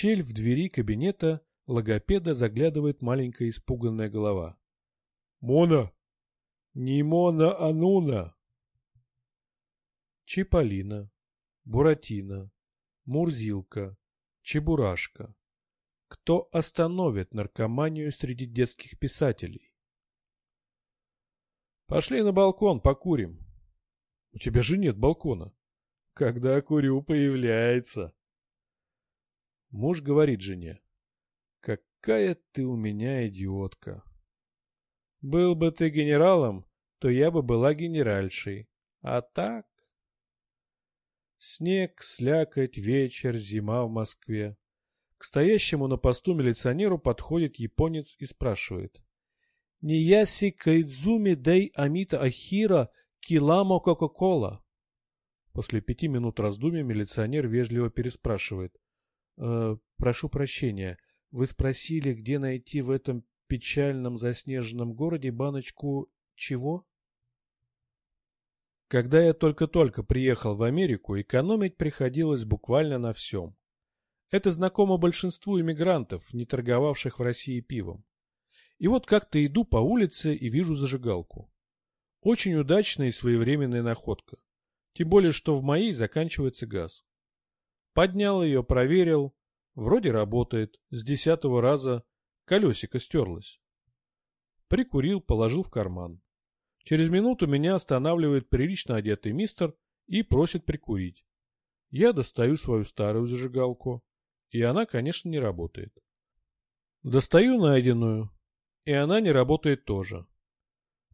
щель в двери кабинета логопеда заглядывает маленькая испуганная голова. «Мона! Не Мона, а Нуна!» Чиполлино, Буратино, Мурзилка, Чебурашка. Кто остановит наркоманию среди детских писателей? Пошли на балкон, покурим. У тебя же нет балкона. Когда курю, появляется. Муж говорит жене. Какая ты у меня идиотка. Был бы ты генералом, то я бы была генеральшей. А так... Снег, слякоть, вечер, зима в Москве. К стоящему на посту милиционеру подходит японец и спрашивает. «Нияси кайдзуми дей амита ахира киламо кока-кола?» После пяти минут раздумья милиционер вежливо переспрашивает. «Э, «Прошу прощения, вы спросили, где найти в этом печальном заснеженном городе баночку чего?» Когда я только-только приехал в Америку, экономить приходилось буквально на всем. Это знакомо большинству иммигрантов, не торговавших в России пивом. И вот как-то иду по улице и вижу зажигалку. Очень удачная и своевременная находка. Тем более, что в моей заканчивается газ. Поднял ее, проверил. Вроде работает. С десятого раза колесико стерлось. Прикурил, положил в карман. Через минуту меня останавливает прилично одетый мистер и просит прикурить. Я достаю свою старую зажигалку, и она, конечно, не работает. Достаю найденную, и она не работает тоже.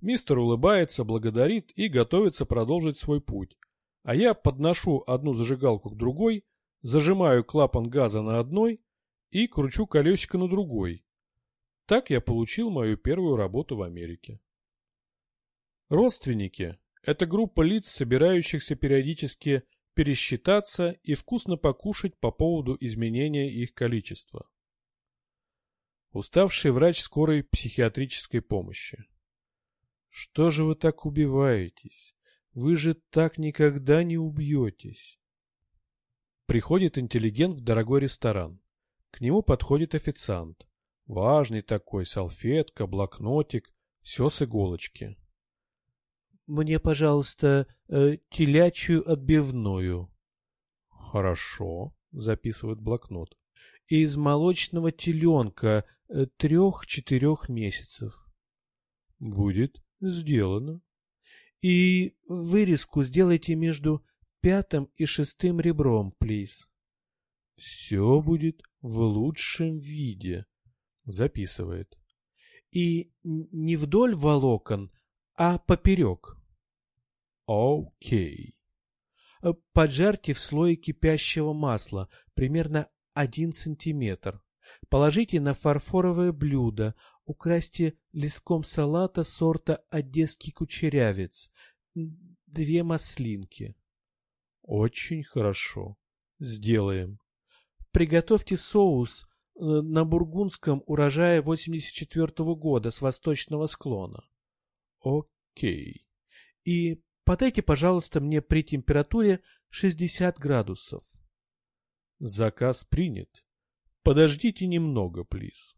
Мистер улыбается, благодарит и готовится продолжить свой путь, а я подношу одну зажигалку к другой, зажимаю клапан газа на одной и кручу колесико на другой. Так я получил мою первую работу в Америке. Родственники – это группа лиц, собирающихся периодически пересчитаться и вкусно покушать по поводу изменения их количества. Уставший врач скорой психиатрической помощи. Что же вы так убиваетесь? Вы же так никогда не убьетесь. Приходит интеллигент в дорогой ресторан. К нему подходит официант. Важный такой, салфетка, блокнотик, все с иголочки мне, пожалуйста, э, телячью отбивную. Хорошо, записывает блокнот. Из молочного теленка э, трех-четырех месяцев. Будет сделано. И вырезку сделайте между пятым и шестым ребром, плиз. Все будет в лучшем виде, записывает. И не вдоль волокон, а поперек. Окей. Э, поджарьте в слое кипящего масла примерно 1 сантиметр. Положите на фарфоровое блюдо, украсьте листком салата сорта одесский кучерявец, две маслинки. Очень хорошо. Сделаем. Приготовьте соус э, на бургундском урожае 84 -го года с восточного склона. Окей. И подайте, пожалуйста, мне при температуре 60 градусов. Заказ принят. Подождите немного, плиз.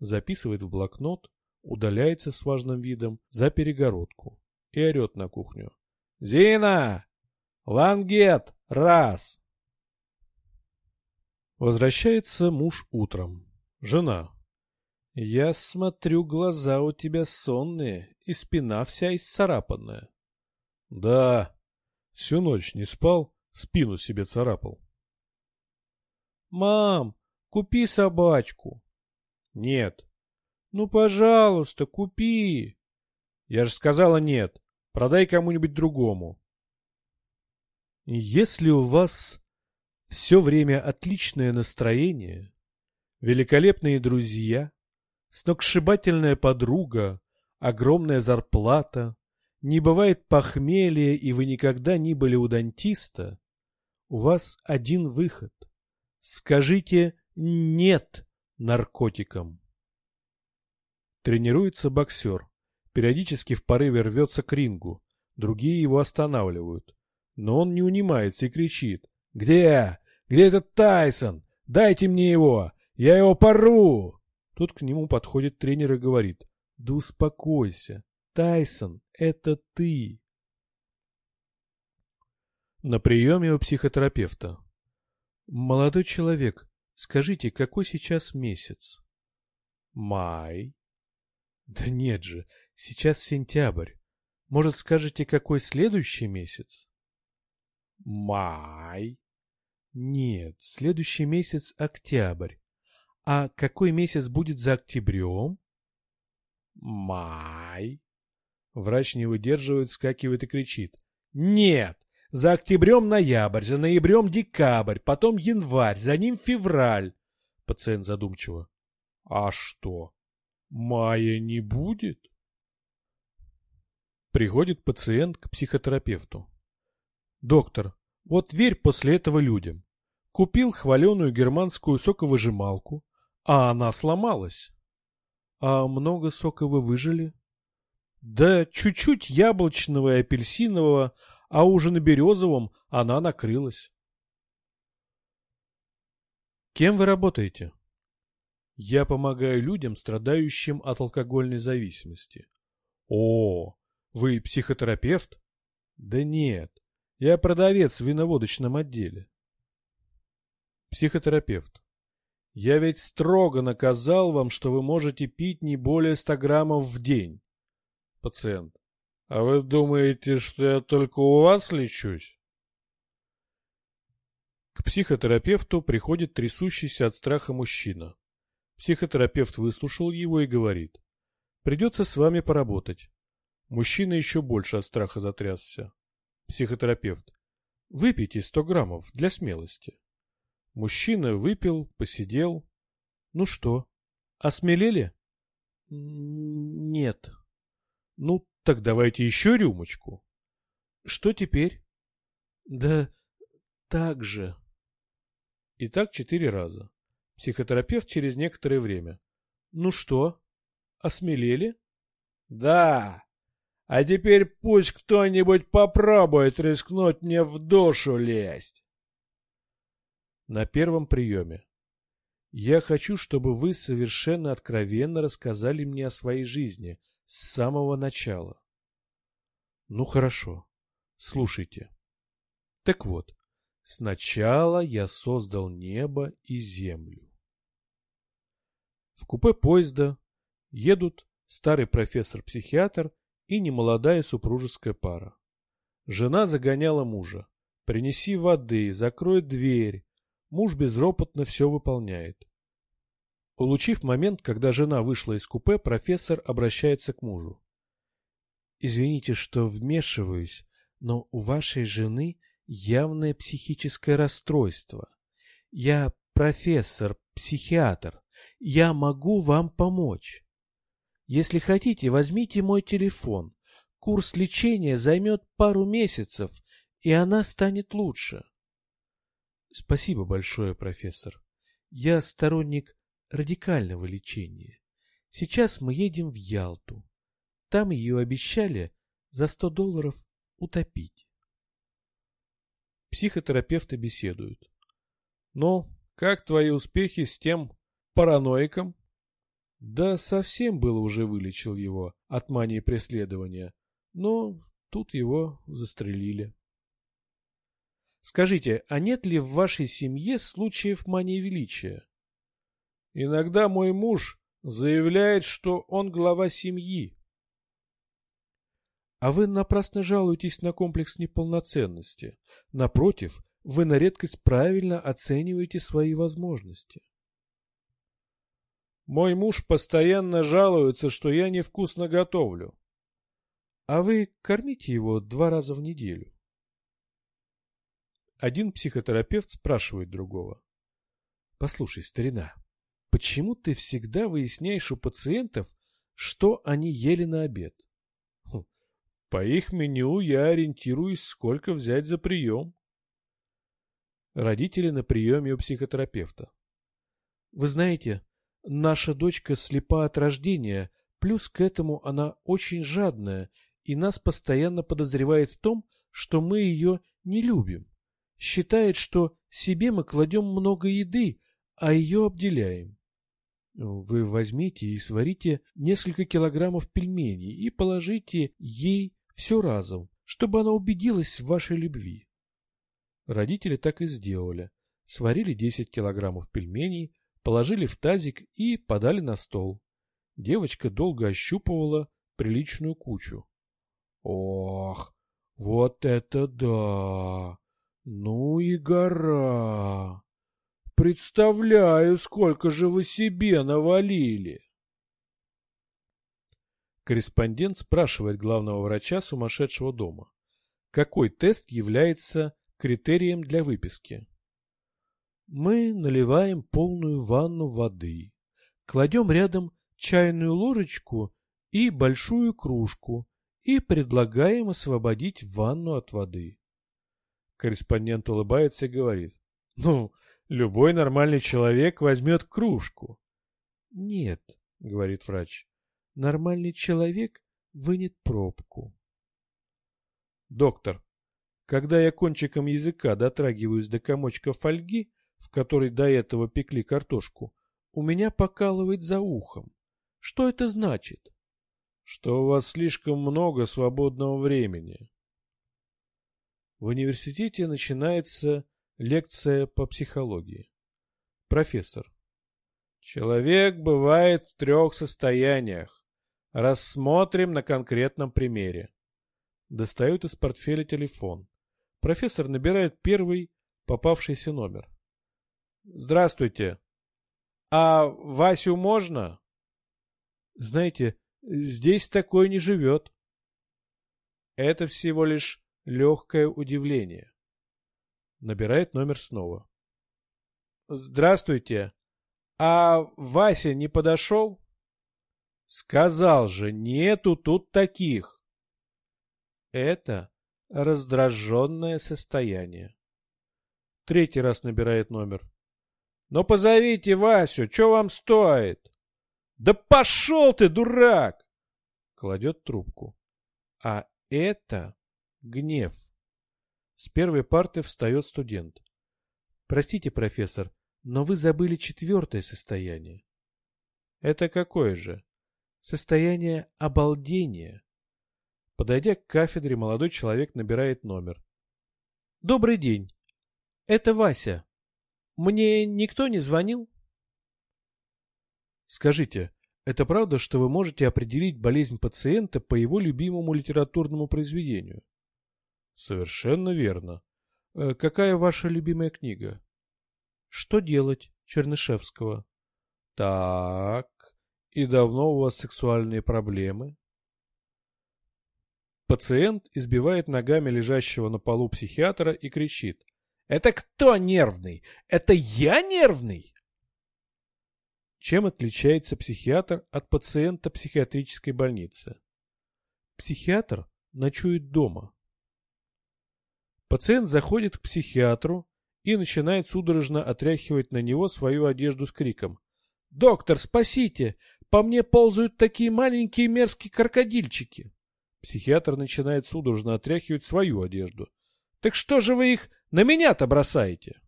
Записывает в блокнот, удаляется с важным видом за перегородку и орет на кухню. «Зина! Лангет! Раз!» Возвращается муж утром. Жена. «Я смотрю, глаза у тебя сонные и спина вся исцарапанная. Да, всю ночь не спал, спину себе царапал. Мам, купи собачку. Нет. Ну, пожалуйста, купи. Я же сказала нет. Продай кому-нибудь другому. Если у вас все время отличное настроение, великолепные друзья, сногсшибательная подруга, огромная зарплата, не бывает похмелья, и вы никогда не были у дантиста, у вас один выход. Скажите «нет» наркотикам. Тренируется боксер. Периодически в порыве рвется к рингу. Другие его останавливают. Но он не унимается и кричит. «Где? Где этот Тайсон? Дайте мне его! Я его порву!» Тут к нему подходит тренер и говорит. «Да успокойся. Тайсон, это ты!» На приеме у психотерапевта. «Молодой человек, скажите, какой сейчас месяц?» «Май». «Да нет же, сейчас сентябрь. Может, скажете, какой следующий месяц?» «Май». «Нет, следующий месяц октябрь. А какой месяц будет за октябрем?» «Май». Врач не выдерживает, скакивает и кричит. «Нет! За октябрем ноябрь, за ноябрем декабрь, потом январь, за ним февраль. Пациент задумчиво. А что? Мая не будет? Приходит пациент к психотерапевту. Доктор, вот верь после этого людям. Купил хваленую германскую соковыжималку, а она сломалась. А много сока вы выжили? Да чуть-чуть яблочного и апельсинового, а уже на Березовом она накрылась. Кем вы работаете? Я помогаю людям, страдающим от алкогольной зависимости. О, вы психотерапевт? Да нет, я продавец в виноводочном отделе. Психотерапевт. Я ведь строго наказал вам, что вы можете пить не более 100 граммов в день. Пациент. А вы думаете, что я только у вас лечусь? К психотерапевту приходит трясущийся от страха мужчина. Психотерапевт выслушал его и говорит. Придется с вами поработать. Мужчина еще больше от страха затрясся. Психотерапевт. Выпейте 100 граммов для смелости. Мужчина выпил, посидел. Ну что, осмелели? Нет. Ну, так давайте еще рюмочку. Что теперь? Да так же. И так четыре раза. Психотерапевт через некоторое время. Ну что, осмелели? Да. А теперь пусть кто-нибудь попробует рискнуть мне в душу лезть. На первом приеме. Я хочу, чтобы вы совершенно откровенно рассказали мне о своей жизни, с самого начала. Ну хорошо, слушайте. Так вот, сначала я создал небо и землю. В купе поезда едут старый профессор-психиатр и немолодая супружеская пара. Жена загоняла мужа. «Принеси воды, закрой дверь». Муж безропотно все выполняет. Улучив момент, когда жена вышла из купе, профессор обращается к мужу. «Извините, что вмешиваюсь, но у вашей жены явное психическое расстройство. Я профессор, психиатр. Я могу вам помочь. Если хотите, возьмите мой телефон. Курс лечения займет пару месяцев, и она станет лучше». Спасибо большое, профессор. Я сторонник радикального лечения. Сейчас мы едем в Ялту. Там ее обещали за 100 долларов утопить. Психотерапевты беседуют. Ну, как твои успехи с тем параноиком? Да совсем было уже вылечил его от мании преследования, но тут его застрелили. Скажите, а нет ли в вашей семье случаев мании величия? Иногда мой муж заявляет, что он глава семьи. А вы напрасно жалуетесь на комплекс неполноценности. Напротив, вы на редкость правильно оцениваете свои возможности. Мой муж постоянно жалуется, что я невкусно готовлю. А вы кормите его два раза в неделю. Один психотерапевт спрашивает другого. Послушай, старина, Почему ты всегда выясняешь у пациентов, что они ели на обед? Хм, по их меню я ориентируюсь, сколько взять за прием. Родители на приеме у психотерапевта. Вы знаете, наша дочка слепа от рождения, плюс к этому она очень жадная и нас постоянно подозревает в том, что мы ее не любим. Считает, что себе мы кладем много еды, а ее обделяем. Вы возьмите и сварите несколько килограммов пельменей и положите ей все разом, чтобы она убедилась в вашей любви. Родители так и сделали. Сварили 10 килограммов пельменей, положили в тазик и подали на стол. Девочка долго ощупывала приличную кучу. Ох, вот это да! Ну и гора! Представляю, сколько же вы себе навалили! Корреспондент спрашивает главного врача сумасшедшего дома. Какой тест является критерием для выписки? Мы наливаем полную ванну воды, кладем рядом чайную ложечку и большую кружку и предлагаем освободить ванну от воды. Корреспондент улыбается и говорит, ну, любой нормальный человек возьмет кружку. Нет, говорит врач, нормальный человек вынет пробку. Доктор, когда я кончиком языка дотрагиваюсь до комочка фольги, в которой до этого пекли картошку, у меня покалывает за ухом. Что это значит? Что у вас слишком много свободного времени. В университете начинается лекция по психологии. Профессор. Человек бывает в трех состояниях. Рассмотрим на конкретном примере. Достают из портфеля телефон. Профессор набирает первый попавшийся номер. Здравствуйте. А Васю можно? Знаете, здесь такой не живет. Это всего лишь легкое удивление. Набирает номер снова. Здравствуйте. А Вася не подошел? Сказал же, нету тут таких. Это раздраженное состояние. Третий раз набирает номер. Но позовите Васю, что вам стоит? Да пошел ты, дурак! Кладет трубку. А это гнев. С первой парты встает студент. Простите, профессор, но вы забыли четвертое состояние. Это какое же? Состояние обалдения. Подойдя к кафедре, молодой человек набирает номер. Добрый день. Это Вася. Мне никто не звонил? Скажите, это правда, что вы можете определить болезнь пациента по его любимому литературному произведению? Совершенно верно. Э, какая ваша любимая книга? Что делать? Чернышевского. Так, и давно у вас сексуальные проблемы? Пациент избивает ногами лежащего на полу психиатра и кричит. Это кто нервный? Это я нервный? Чем отличается психиатр от пациента психиатрической больницы? Психиатр ночует дома. Пациент заходит к психиатру и начинает судорожно отряхивать на него свою одежду с криком. «Доктор, спасите! По мне ползают такие маленькие мерзкие крокодильчики!» Психиатр начинает судорожно отряхивать свою одежду. «Так что же вы их на меня-то бросаете?»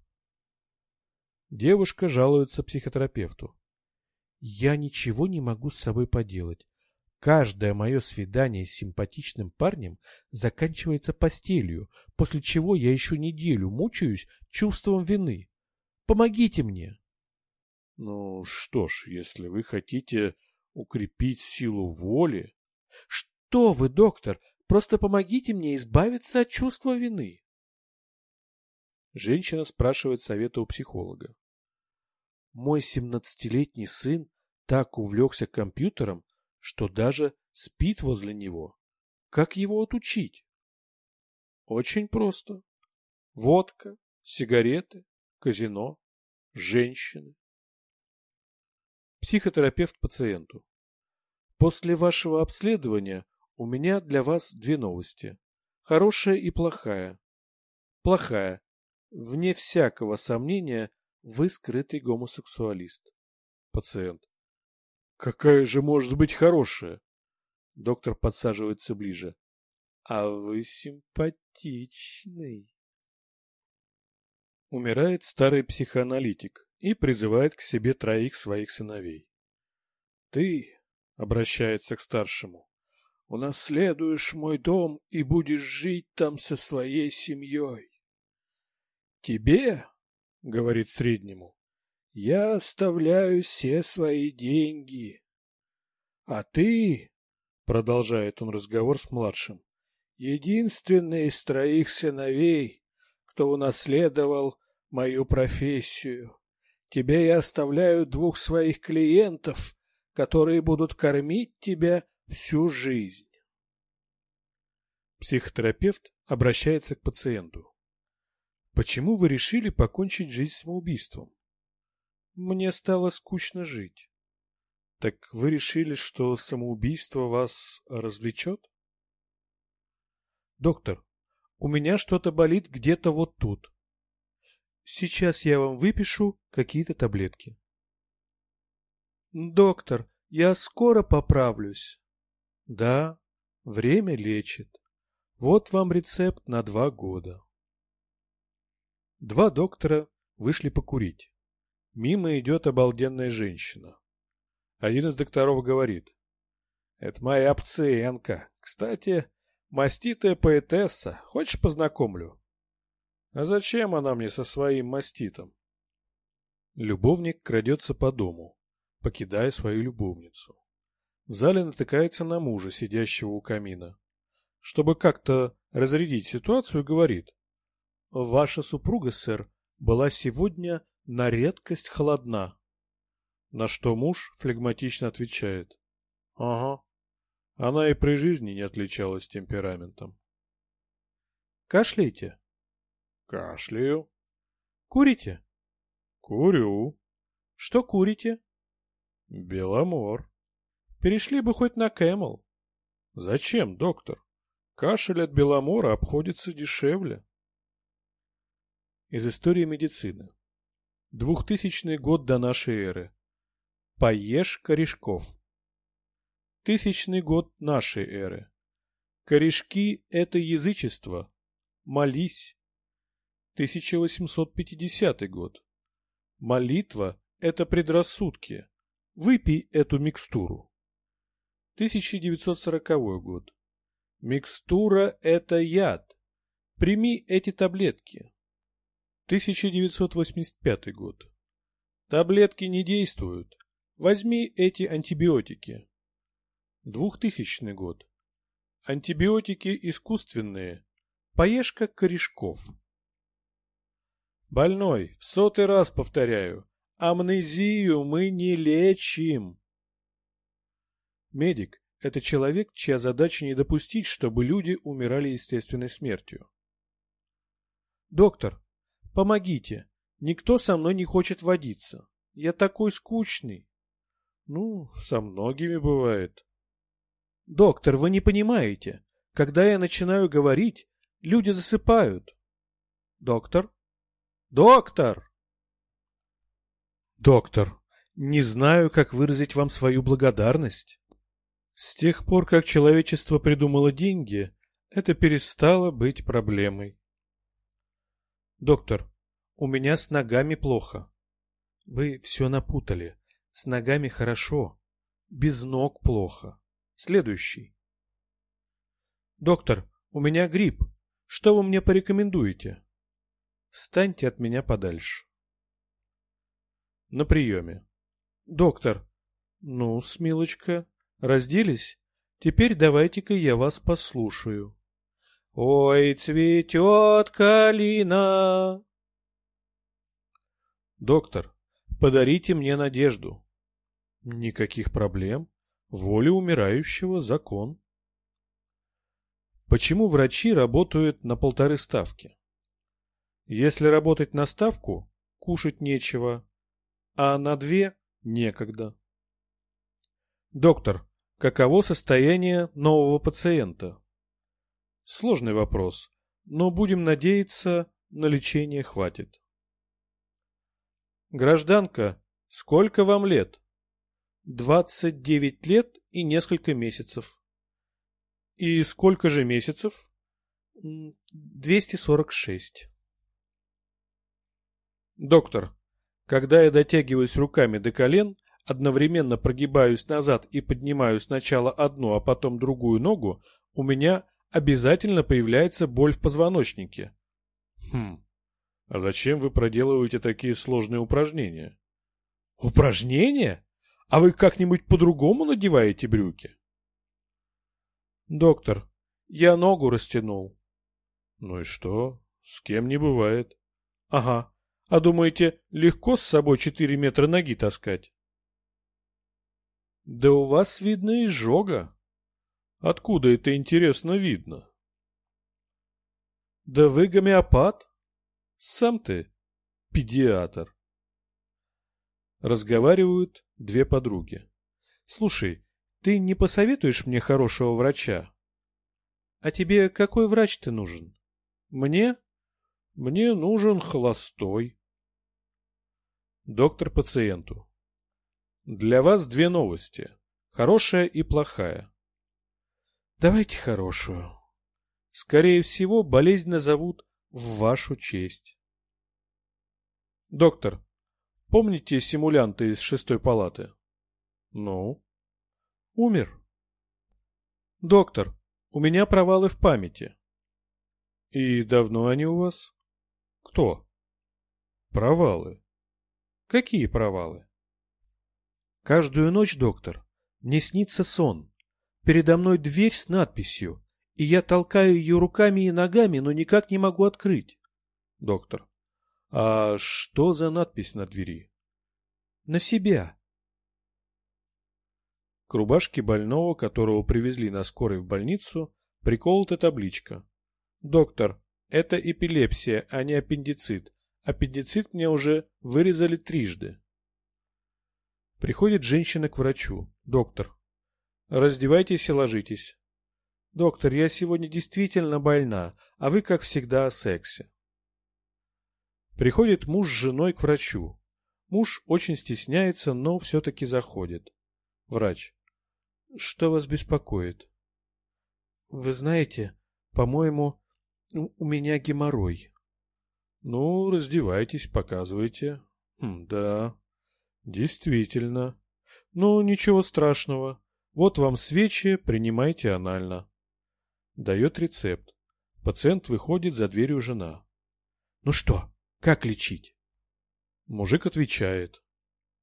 Девушка жалуется психотерапевту. «Я ничего не могу с собой поделать. Каждое мое свидание с симпатичным парнем заканчивается постелью, после чего я еще неделю мучаюсь чувством вины. Помогите мне!» «Ну что ж, если вы хотите укрепить силу воли...» «Что вы, доктор, просто помогите мне избавиться от чувства вины!» Женщина спрашивает совета у психолога. Мой семнадцатилетний сын так увлекся компьютером, что даже спит возле него. Как его отучить? Очень просто. Водка, сигареты, казино, женщины. Психотерапевт пациенту. После вашего обследования у меня для вас две новости. Хорошая и плохая. Плохая. Вне всякого сомнения, вы скрытый гомосексуалист. Пациент. Какая же может быть хорошая? Доктор подсаживается ближе. А вы симпатичный. Умирает старый психоаналитик, и призывает к себе троих своих сыновей. «Ты», — обращается к старшему, — «унаследуешь мой дом и будешь жить там со своей семьей». «Тебе», — говорит среднему, — «я оставляю все свои деньги». «А ты», — продолжает он разговор с младшим, — «единственный из троих сыновей, кто унаследовал мою профессию. Тебе я оставляю двух своих клиентов, которые будут кормить тебя всю жизнь. Психотерапевт обращается к пациенту. Почему вы решили покончить жизнь самоубийством? Мне стало скучно жить. Так вы решили, что самоубийство вас развлечет? Доктор, у меня что-то болит где-то вот тут. Сейчас я вам выпишу какие-то таблетки. Доктор, я скоро поправлюсь. Да, время лечит. Вот вам рецепт на два года. Два доктора вышли покурить. Мимо идет обалденная женщина. Один из докторов говорит. Это моя пациентка. Кстати, маститая поэтесса. Хочешь познакомлю? А зачем она мне со своим маститом? Любовник крадется по дому, покидая свою любовницу. В зале натыкается на мужа, сидящего у камина. Чтобы как-то разрядить ситуацию, говорит. «Ваша супруга, сэр, была сегодня на редкость холодна». На что муж флегматично отвечает. «Ага, она и при жизни не отличалась темпераментом». «Кашляете?» Кашляю. Курите? Курю. Что курите? Беломор. Перешли бы хоть на Camel. Зачем, доктор? Кашель от Беломора обходится дешевле. Из истории медицины. Двухтысячный год до нашей эры. Поешь корешков. Тысячный год нашей эры. Корешки — это язычество. Молись. 1850 год. Молитва – это предрассудки. Выпей эту микстуру. 1940 год. Микстура – это яд. Прими эти таблетки. 1985 год. Таблетки не действуют. Возьми эти антибиотики. 2000 год. Антибиотики искусственные. Поешь как корешков. Больной, в сотый раз повторяю, амнезию мы не лечим. Медик – это человек, чья задача не допустить, чтобы люди умирали естественной смертью. Доктор, помогите, никто со мной не хочет водиться. Я такой скучный. Ну, со многими бывает. Доктор, вы не понимаете. Когда я начинаю говорить, люди засыпают. Доктор? Доктор! Доктор, не знаю, как выразить вам свою благодарность. С тех пор, как человечество придумало деньги, это перестало быть проблемой. Доктор, у меня с ногами плохо. Вы все напутали. С ногами хорошо. Без ног плохо. Следующий. Доктор, у меня грипп. Что вы мне порекомендуете? Станьте от меня подальше. На приеме. Доктор. Ну, смилочка, разделись? Теперь давайте-ка я вас послушаю. Ой, цветет калина. Доктор, подарите мне надежду. Никаких проблем. Воля умирающего закон. Почему врачи работают на полторы ставки? Если работать на ставку, кушать нечего, а на две некогда. Доктор, каково состояние нового пациента? Сложный вопрос, но будем надеяться, на лечение хватит. Гражданка, сколько вам лет? 29 лет и несколько месяцев. И сколько же месяцев? 246. Доктор, Когда я дотягиваюсь руками до колен, одновременно прогибаюсь назад и поднимаю сначала одну, а потом другую ногу, у меня обязательно появляется боль в позвоночнике. Хм, а зачем вы проделываете такие сложные упражнения? Упражнения? А вы как-нибудь по-другому надеваете брюки? Доктор, я ногу растянул. Ну и что? С кем не бывает. Ага. А думаете, легко с собой четыре метра ноги таскать? Да у вас видно изжога. Откуда это интересно видно? Да вы гомеопат. Сам ты педиатр. Разговаривают две подруги. Слушай, ты не посоветуешь мне хорошего врача? А тебе какой врач-то нужен? Мне? Мне нужен холостой. Доктор пациенту. Для вас две новости. Хорошая и плохая. Давайте хорошую. Скорее всего, болезнь назовут в вашу честь. Доктор, помните симулянта из шестой палаты? Ну? Умер. Доктор, у меня провалы в памяти. И давно они у вас? Кто? Провалы. Какие провалы? Каждую ночь, доктор, мне снится сон. Передо мной дверь с надписью, и я толкаю ее руками и ногами, но никак не могу открыть. Доктор. А что за надпись на двери? На себя. К рубашке больного, которого привезли на скорой в больницу, приколота табличка. Доктор, это эпилепсия, а не аппендицит. Аппендицит мне уже вырезали трижды. Приходит женщина к врачу. Доктор. Раздевайтесь и ложитесь. Доктор, я сегодня действительно больна, а вы, как всегда, о сексе. Приходит муж с женой к врачу. Муж очень стесняется, но все-таки заходит. Врач. Что вас беспокоит? Вы знаете, по-моему, у меня геморрой. Ну, раздевайтесь, показывайте. Да, действительно. Ну, ничего страшного. Вот вам свечи, принимайте анально. Дает рецепт. Пациент выходит за дверью жена. Ну что, как лечить? Мужик отвечает.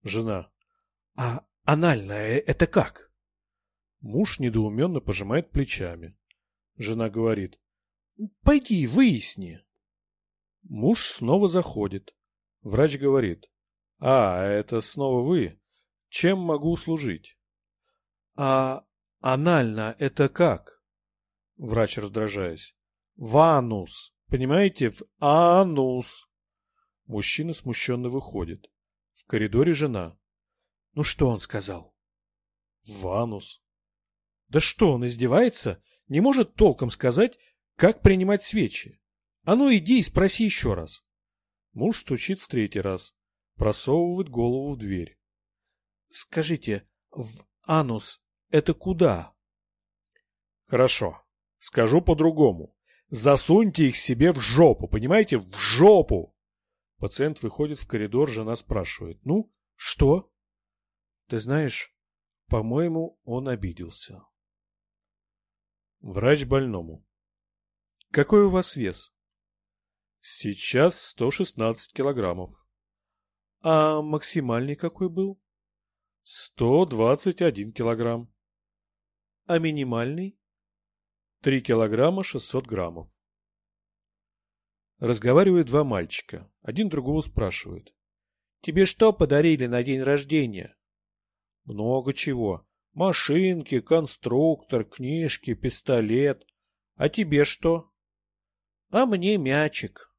Жена. А анальное это как? Муж недоуменно пожимает плечами. Жена говорит. Пойди, выясни. Муж снова заходит. Врач говорит. А, это снова вы. Чем могу служить? А анально это как? Врач раздражаясь. Ванус. Понимаете, в анус. Мужчина смущенно выходит. В коридоре жена. Ну что он сказал? Ванус. Да что, он издевается? Не может толком сказать, как принимать свечи? А ну иди и спроси еще раз. Муж стучит в третий раз, просовывает голову в дверь. Скажите, в анус это куда? Хорошо, скажу по-другому. Засуньте их себе в жопу, понимаете? В жопу! Пациент выходит в коридор, жена спрашивает. Ну, что? Ты знаешь, по-моему, он обиделся. Врач больному. Какой у вас вес? Сейчас 116 килограммов. А максимальный какой был? 121 килограмм. А минимальный? 3 килограмма 600 граммов. Разговаривают два мальчика. Один другого спрашивает. Тебе что подарили на день рождения? Много чего. Машинки, конструктор, книжки, пистолет. А тебе что? А мне мячик.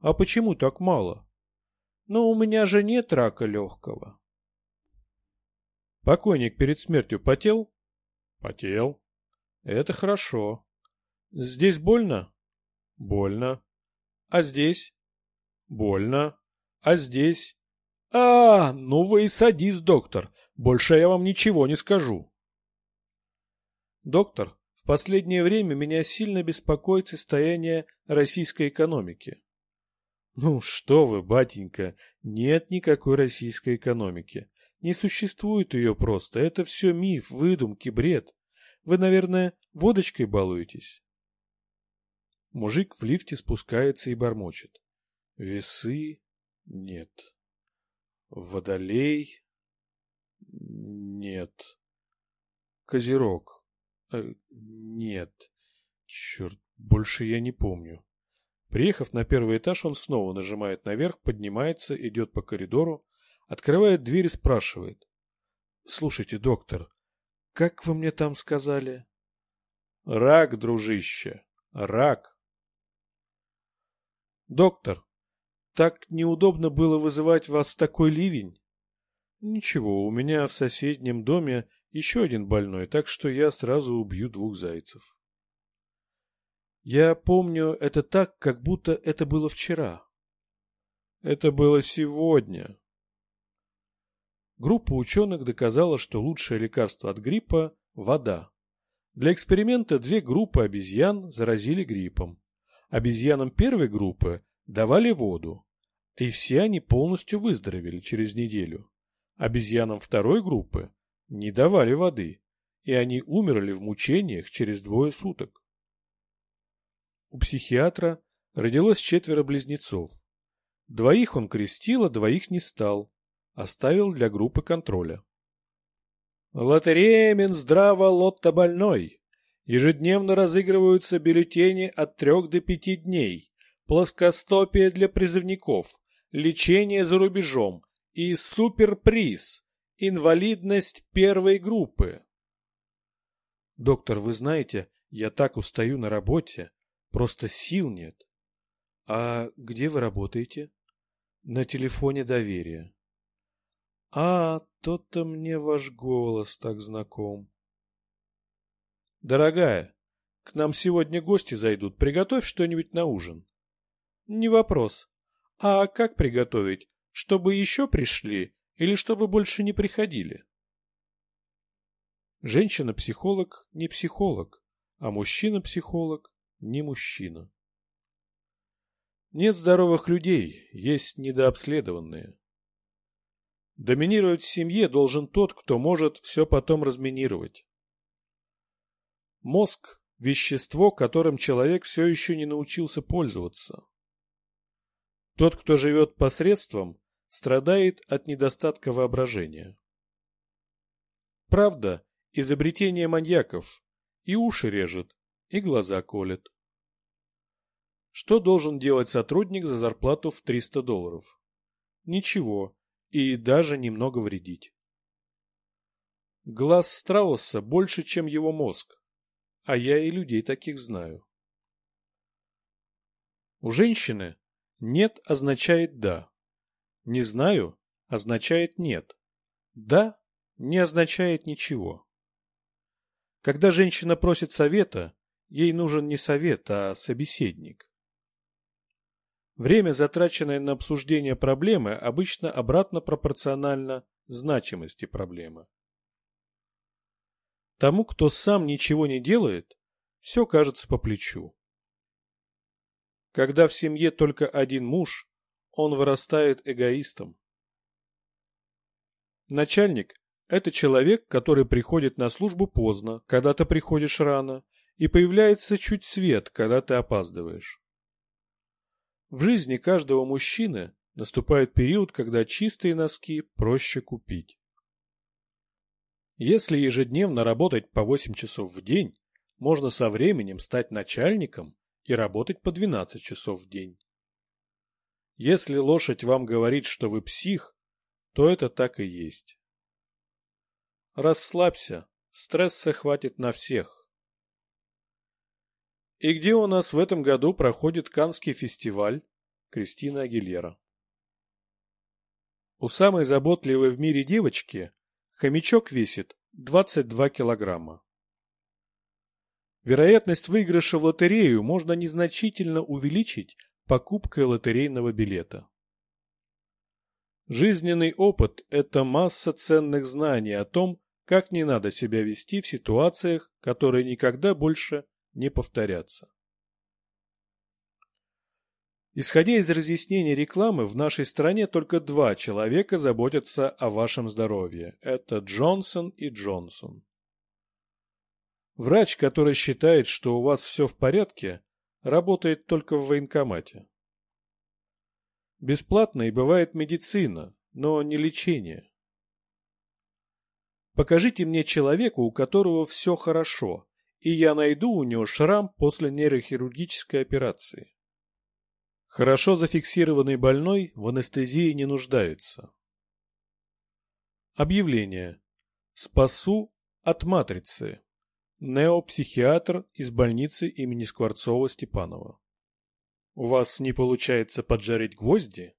А почему так мало? Ну, у меня же нет рака легкого. Покойник перед смертью потел? Потел. Это хорошо. Здесь больно? Больно. А здесь? Больно. А здесь? А, ну вы и садись, доктор. Больше я вам ничего не скажу. Доктор, в последнее время меня сильно беспокоит состояние российской экономики. Ну что вы, батенька, нет никакой российской экономики. Не существует ее просто. Это все миф, выдумки, бред. Вы, наверное, водочкой балуетесь? Мужик в лифте спускается и бормочет. Весы? Нет. Водолей? Нет. Козерог? Э, нет. Черт, больше я не помню. Приехав на первый этаж, он снова нажимает наверх, поднимается, идет по коридору, открывает дверь и спрашивает. «Слушайте, доктор, как вы мне там сказали?» «Рак, дружище, рак». «Доктор, так неудобно было вызывать вас такой ливень?» «Ничего, у меня в соседнем доме еще один больной, так что я сразу убью двух зайцев». Я помню это так, как будто это было вчера. Это было сегодня. Группа ученых доказала, что лучшее лекарство от гриппа – вода. Для эксперимента две группы обезьян заразили гриппом. Обезьянам первой группы давали воду, и все они полностью выздоровели через неделю. Обезьянам второй группы не давали воды, и они умерли в мучениях через двое суток. У психиатра родилось четверо близнецов. Двоих он крестил, а двоих не стал. Оставил для группы контроля. Лотерея Минздрава «Лотто больной». Ежедневно разыгрываются бюллетени от трех до пяти дней. Плоскостопие для призывников. Лечение за рубежом. И суперприз. Инвалидность первой группы. Доктор, вы знаете, я так устаю на работе. Просто сил нет. А где вы работаете? На телефоне доверия. А, то-то мне ваш голос так знаком. Дорогая, к нам сегодня гости зайдут. Приготовь что-нибудь на ужин. Не вопрос. А как приготовить? Чтобы еще пришли или чтобы больше не приходили? Женщина-психолог не психолог, а мужчина-психолог не мужчина. Нет здоровых людей, есть недообследованные. Доминировать в семье должен тот, кто может все потом разминировать. Мозг – вещество, которым человек все еще не научился пользоваться. Тот, кто живет посредством, страдает от недостатка воображения. Правда – изобретение маньяков, и уши режет, и глаза колет. Что должен делать сотрудник за зарплату в 300 долларов? Ничего, и даже немного вредить. Глаз страуса больше, чем его мозг, а я и людей таких знаю. У женщины «нет» означает «да», «не знаю» означает «нет», «да» не означает ничего. Когда женщина просит совета, Ей нужен не совет, а собеседник. Время, затраченное на обсуждение проблемы, обычно обратно пропорционально значимости проблемы. Тому, кто сам ничего не делает, все кажется по плечу. Когда в семье только один муж, он вырастает эгоистом. Начальник – это человек, который приходит на службу поздно, когда ты приходишь рано, и появляется чуть свет, когда ты опаздываешь. В жизни каждого мужчины наступает период, когда чистые носки проще купить. Если ежедневно работать по 8 часов в день, можно со временем стать начальником и работать по 12 часов в день. Если лошадь вам говорит, что вы псих, то это так и есть. Расслабься, стресса хватит на всех. И где у нас в этом году проходит Канский фестиваль? Кристина Агилера. У самой заботливой в мире девочки хомячок весит 22 килограмма. Вероятность выигрыша в лотерею можно незначительно увеличить покупкой лотерейного билета. Жизненный опыт – это масса ценных знаний о том, как не надо себя вести в ситуациях, которые никогда больше не повторяться. Исходя из разъяснений рекламы, в нашей стране только два человека заботятся о вашем здоровье. Это Джонсон и Джонсон. Врач, который считает, что у вас все в порядке, работает только в военкомате. Бесплатной бывает медицина, но не лечение. Покажите мне человека, у которого все хорошо, и я найду у него шрам после нейрохирургической операции. Хорошо зафиксированный больной в анестезии не нуждается. Объявление. Спасу от матрицы. Неопсихиатр из больницы имени Скворцова-Степанова. У вас не получается поджарить гвозди?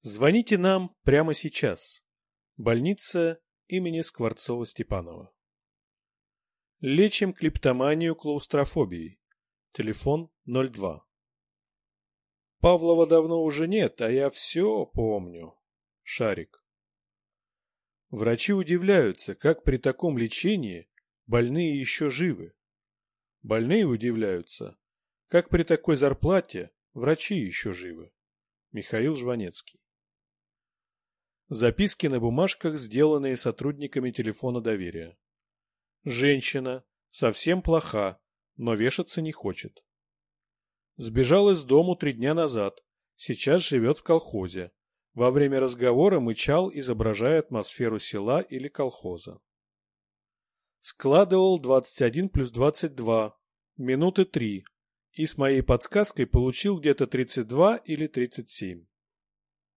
Звоните нам прямо сейчас. Больница имени Скворцова-Степанова. Лечим клептоманию клаустрофобией. Телефон 02. Павлова давно уже нет, а я все помню. Шарик. Врачи удивляются, как при таком лечении больные еще живы. Больные удивляются, как при такой зарплате врачи еще живы. Михаил Жванецкий. Записки на бумажках, сделанные сотрудниками телефона доверия. Женщина, совсем плоха, но вешаться не хочет. Сбежал из дому три дня назад. Сейчас живет в колхозе. Во время разговора мычал, изображая атмосферу села или колхоза. Складывал 21 плюс 22, минуты 3, и с моей подсказкой получил где-то 32 или 37.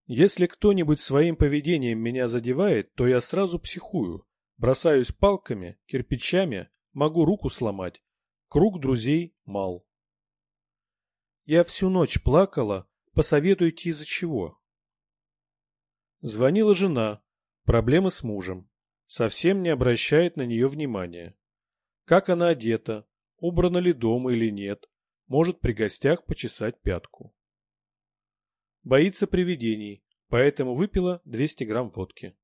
Если кто-нибудь своим поведением меня задевает, то я сразу психую, бросаюсь палками, кирпичами, могу руку сломать. Круг друзей мал. Я всю ночь плакала, посоветуйте из-за чего. Звонила жена, проблемы с мужем. Совсем не обращает на нее внимания. Как она одета, убрана ли дома или нет, может при гостях почесать пятку. Боится привидений, поэтому выпила 200 грамм водки.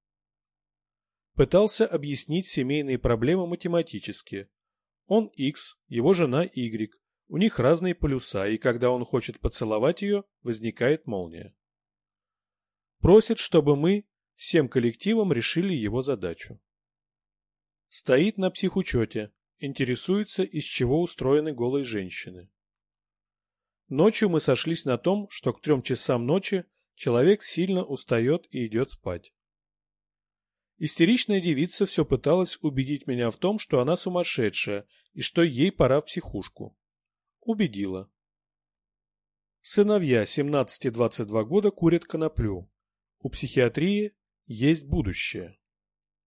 Пытался объяснить семейные проблемы математически. Он X, его жена Y, у них разные полюса, и когда он хочет поцеловать ее, возникает молния. Просит, чтобы мы всем коллективом решили его задачу. Стоит на психучете, интересуется, из чего устроены голые женщины. Ночью мы сошлись на том, что к трем часам ночи человек сильно устает и идет спать. Истеричная девица все пыталась убедить меня в том, что она сумасшедшая и что ей пора в психушку убедила. Сыновья 17-22 года курят коноплю. У психиатрии есть будущее.